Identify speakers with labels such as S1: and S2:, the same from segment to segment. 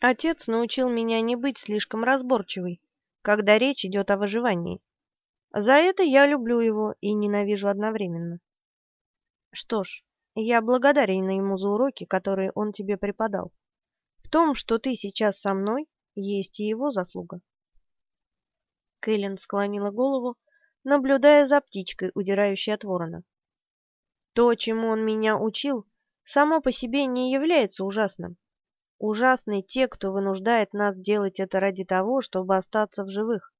S1: Отец научил меня не быть слишком разборчивой, когда речь идет о выживании. За это я люблю его и ненавижу одновременно. Что ж, я благодарен ему за уроки, которые он тебе преподал. В том, что ты сейчас со мной, есть и его заслуга. Кэлен склонила голову, наблюдая за птичкой, удирающей от ворона. То, чему он меня учил, само по себе не является ужасным. Ужасны те, кто вынуждает нас делать это ради того, чтобы остаться в живых.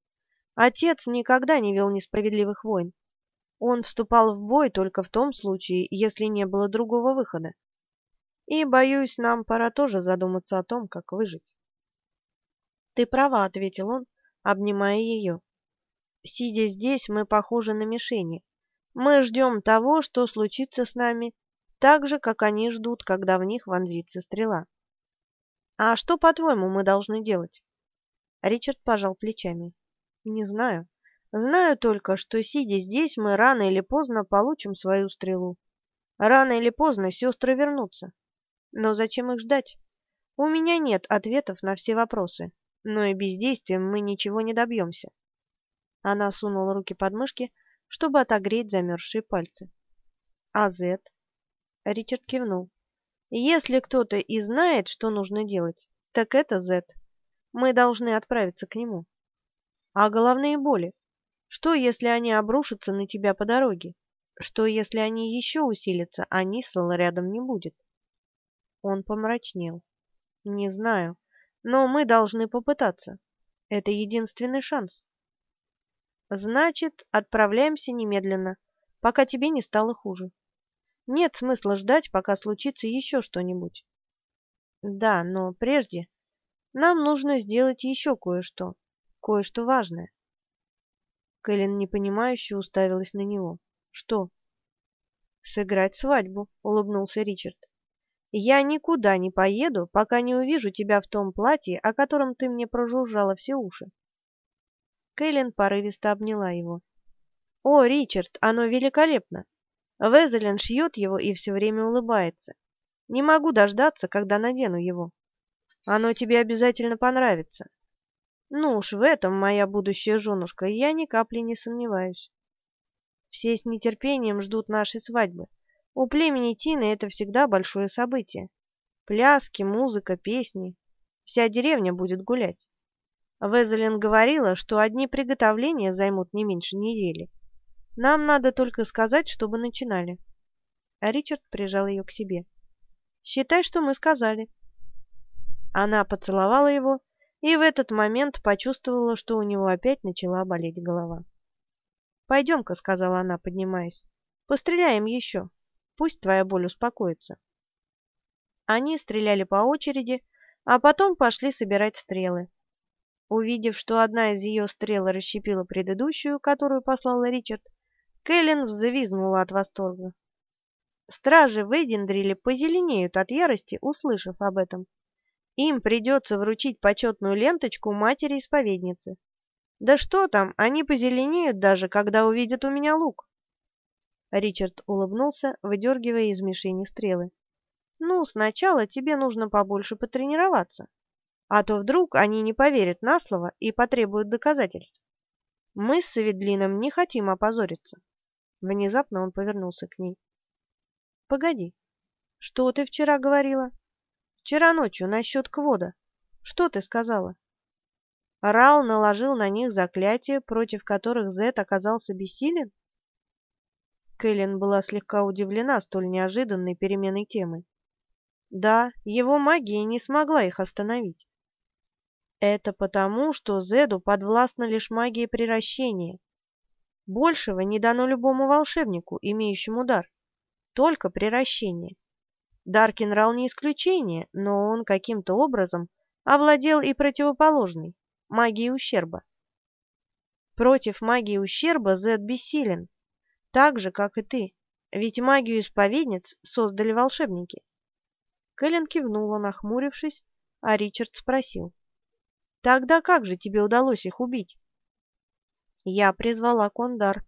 S1: Отец никогда не вел несправедливых войн. Он вступал в бой только в том случае, если не было другого выхода. И, боюсь, нам пора тоже задуматься о том, как выжить. «Ты права», — ответил он, обнимая ее. «Сидя здесь, мы похожи на мишени. Мы ждем того, что случится с нами, так же, как они ждут, когда в них вонзится стрела». «А что, по-твоему, мы должны делать?» Ричард пожал плечами. «Не знаю. Знаю только, что, сидя здесь, мы рано или поздно получим свою стрелу. Рано или поздно сестры вернутся. Но зачем их ждать? У меня нет ответов на все вопросы, но и бездействием мы ничего не добьемся». Она сунула руки под мышки, чтобы отогреть замерзшие пальцы. «А Зет?» Ричард кивнул. Если кто-то и знает, что нужно делать, так это Зет. Мы должны отправиться к нему. А головные боли? Что, если они обрушатся на тебя по дороге? Что, если они еще усилятся, а Нисла рядом не будет? Он помрачнел. Не знаю, но мы должны попытаться. Это единственный шанс. Значит, отправляемся немедленно, пока тебе не стало хуже. Нет смысла ждать, пока случится еще что-нибудь. Да, но прежде нам нужно сделать еще кое-что, кое-что важное. Кэлен непонимающе уставилась на него. Что? Сыграть свадьбу, улыбнулся Ричард. Я никуда не поеду, пока не увижу тебя в том платье, о котором ты мне прожужжала все уши. Кэлен порывисто обняла его. «О, Ричард, оно великолепно! Везелин шьет его и все время улыбается. Не могу дождаться, когда надену его. Оно тебе обязательно понравится. Ну уж в этом, моя будущая женушка, я ни капли не сомневаюсь. Все с нетерпением ждут нашей свадьбы. У племени Тины это всегда большое событие. Пляски, музыка, песни. Вся деревня будет гулять. Везелин говорила, что одни приготовления займут не меньше недели. Нам надо только сказать, чтобы начинали. А Ричард прижал ее к себе. Считай, что мы сказали. Она поцеловала его и в этот момент почувствовала, что у него опять начала болеть голова. «Пойдем-ка», — сказала она, поднимаясь, — «постреляем еще. Пусть твоя боль успокоится». Они стреляли по очереди, а потом пошли собирать стрелы. Увидев, что одна из ее стрел расщепила предыдущую, которую послал Ричард, Кэлен взвизгнула от восторга. Стражи в Эйдендриле позеленеют от ярости, услышав об этом. Им придется вручить почетную ленточку матери-исповедницы. Да что там, они позеленеют даже, когда увидят у меня лук. Ричард улыбнулся, выдергивая из мишени стрелы. «Ну, сначала тебе нужно побольше потренироваться, а то вдруг они не поверят на слово и потребуют доказательств. Мы с Саведлином не хотим опозориться». Внезапно он повернулся к ней. «Погоди, что ты вчера говорила? Вчера ночью насчет Квода. Что ты сказала?» Рал наложил на них заклятия, против которых Зет оказался бессилен? Кэлен была слегка удивлена столь неожиданной переменой темы. Да, его магия не смогла их остановить. Это потому, что Зеду подвластна лишь магия приращения, Большего не дано любому волшебнику, имеющему дар. Только приращение. Даркинрал не исключение, но он каким-то образом овладел и противоположной – магией ущерба. Против магии ущерба Зед бессилен, так же, как и ты, ведь магию исповедниц создали волшебники. Кэлен кивнула, нахмурившись, а Ричард спросил. «Тогда как же тебе удалось их убить?» Я призвала Кондар,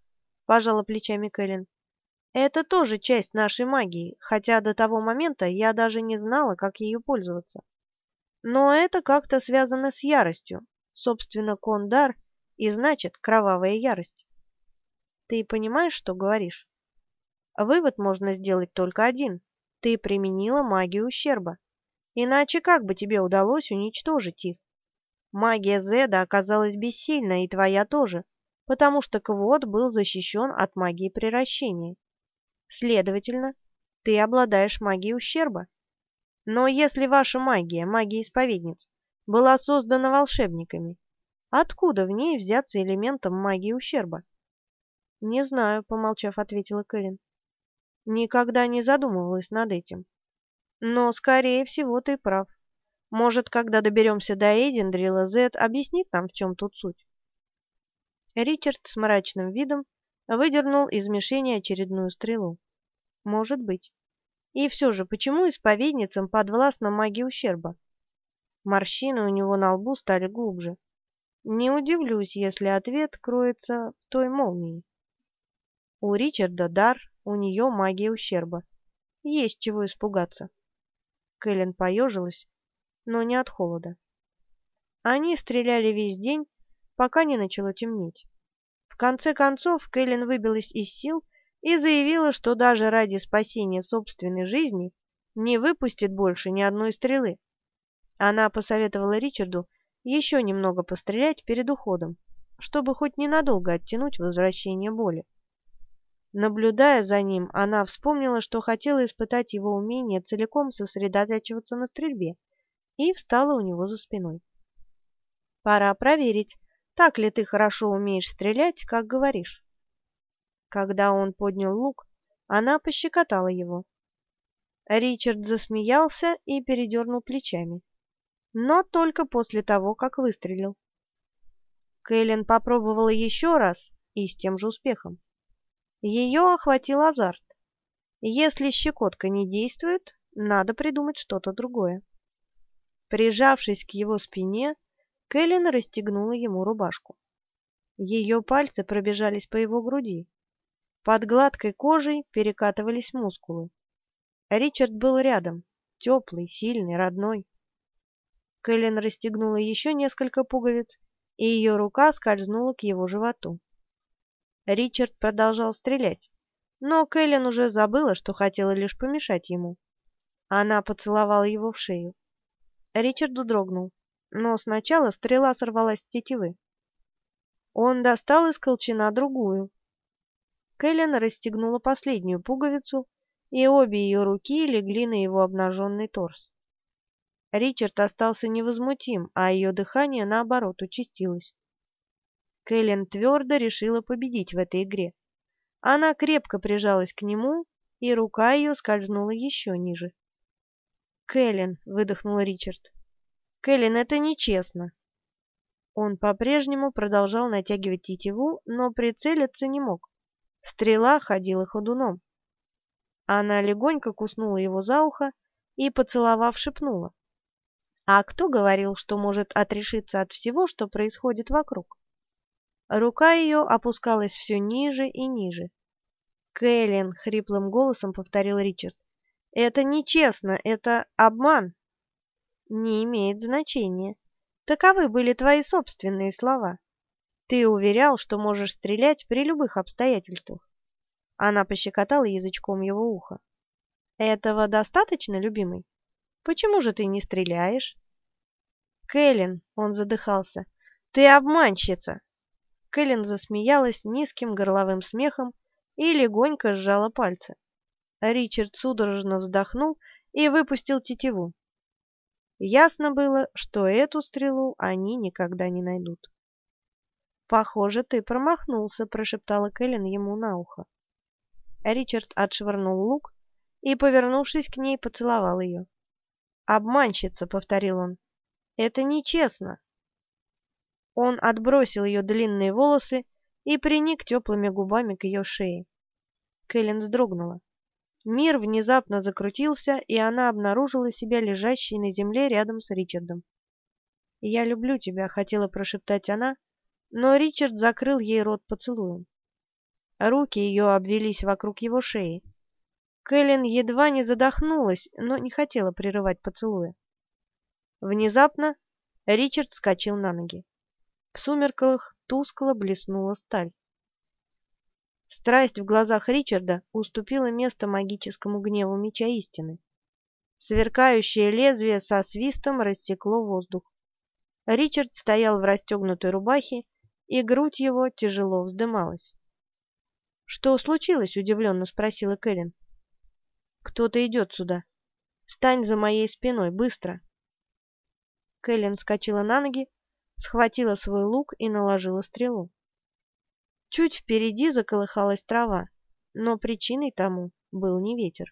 S1: пожала плечами Кэлен. Это тоже часть нашей магии, хотя до того момента я даже не знала, как ею пользоваться. Но это как-то связано с яростью. Собственно, кондар и значит кровавая ярость. Ты понимаешь, что говоришь? Вывод можно сделать только один. Ты применила магию ущерба. Иначе как бы тебе удалось уничтожить их? Магия Зеда оказалась бессильна, и твоя тоже, потому что Квот был защищен от магии приращения. Следовательно, ты обладаешь магией ущерба. Но если ваша магия, магия исповедниц, была создана волшебниками, откуда в ней взяться элементом магии ущерба? Не знаю, помолчав, ответила Кэлен. Никогда не задумывалась над этим. Но, скорее всего, ты прав. Может, когда доберемся до Эйдендрила, Зет объяснит нам, в чем тут суть. Ричард с мрачным видом выдернул из мишени очередную стрелу. Может быть. И все же, почему исповедницам подвластна магия ущерба? Морщины у него на лбу стали глубже. Не удивлюсь, если ответ кроется в той молнии. У Ричарда дар, у нее магия ущерба. Есть чего испугаться. Кэлен поежилась, но не от холода. Они стреляли весь день, пока не начало темнеть. В конце концов Кэлен выбилась из сил и заявила, что даже ради спасения собственной жизни не выпустит больше ни одной стрелы. Она посоветовала Ричарду еще немного пострелять перед уходом, чтобы хоть ненадолго оттянуть возвращение боли. Наблюдая за ним, она вспомнила, что хотела испытать его умение целиком сосредотачиваться на стрельбе, и встала у него за спиной. «Пора проверить, так ли ты хорошо умеешь стрелять, как говоришь?» Когда он поднял лук, она пощекотала его. Ричард засмеялся и передернул плечами, но только после того, как выстрелил. Кэлен попробовала еще раз и с тем же успехом. Ее охватил азарт. Если щекотка не действует, надо придумать что-то другое. Прижавшись к его спине, Кэлен расстегнула ему рубашку. Ее пальцы пробежались по его груди. Под гладкой кожей перекатывались мускулы. Ричард был рядом, теплый, сильный, родной. Кэлен расстегнула еще несколько пуговиц, и ее рука скользнула к его животу. Ричард продолжал стрелять, но Кэлен уже забыла, что хотела лишь помешать ему. Она поцеловала его в шею. Ричард вздрогнул, но сначала стрела сорвалась с тетивы. Он достал из колчана другую. Кэлен расстегнула последнюю пуговицу, и обе ее руки легли на его обнаженный торс. Ричард остался невозмутим, а ее дыхание, наоборот, участилось. Кэлен твердо решила победить в этой игре. Она крепко прижалась к нему, и рука ее скользнула еще ниже. «Кэлен», — выдохнул Ричард. «Кэлен, это нечестно». Он по-прежнему продолжал натягивать тетиву, но прицелиться не мог. Стрела ходила ходуном. Она легонько куснула его за ухо и, поцеловав, шепнула. «А кто говорил, что может отрешиться от всего, что происходит вокруг?» Рука ее опускалась все ниже и ниже. «Кэлен!» — хриплым голосом повторил Ричард. «Это нечестно, это обман!» «Не имеет значения. Таковы были твои собственные слова. Ты уверял, что можешь стрелять при любых обстоятельствах». Она пощекотала язычком его ухо. «Этого достаточно, любимый? Почему же ты не стреляешь?» «Кэлен!» — он задыхался. «Ты обманщица!» Кэлен засмеялась низким горловым смехом и легонько сжала пальцы. Ричард судорожно вздохнул и выпустил тетиву. Ясно было, что эту стрелу они никогда не найдут. «Похоже, ты промахнулся», — прошептала Кэлен ему на ухо. Ричард отшвырнул лук и, повернувшись к ней, поцеловал ее. «Обманщица», — повторил он, — «это нечестно». Он отбросил ее длинные волосы и приник теплыми губами к ее шее. Кэлен вздрогнула. Мир внезапно закрутился, и она обнаружила себя лежащей на земле рядом с Ричардом. «Я люблю тебя», — хотела прошептать она, но Ричард закрыл ей рот поцелуем. Руки ее обвелись вокруг его шеи. Кэлен едва не задохнулась, но не хотела прерывать поцелуя. Внезапно Ричард вскочил на ноги. В сумерках тускло блеснула сталь. Страсть в глазах Ричарда уступила место магическому гневу меча истины. Сверкающее лезвие со свистом рассекло воздух. Ричард стоял в расстегнутой рубахе, и грудь его тяжело вздымалась. «Что случилось?» — удивленно спросила Кэлен. «Кто-то идет сюда. Встань за моей спиной, быстро!» Кэлен вскочила на ноги, схватила свой лук и наложила стрелу. Чуть впереди заколыхалась трава, но причиной тому был не ветер.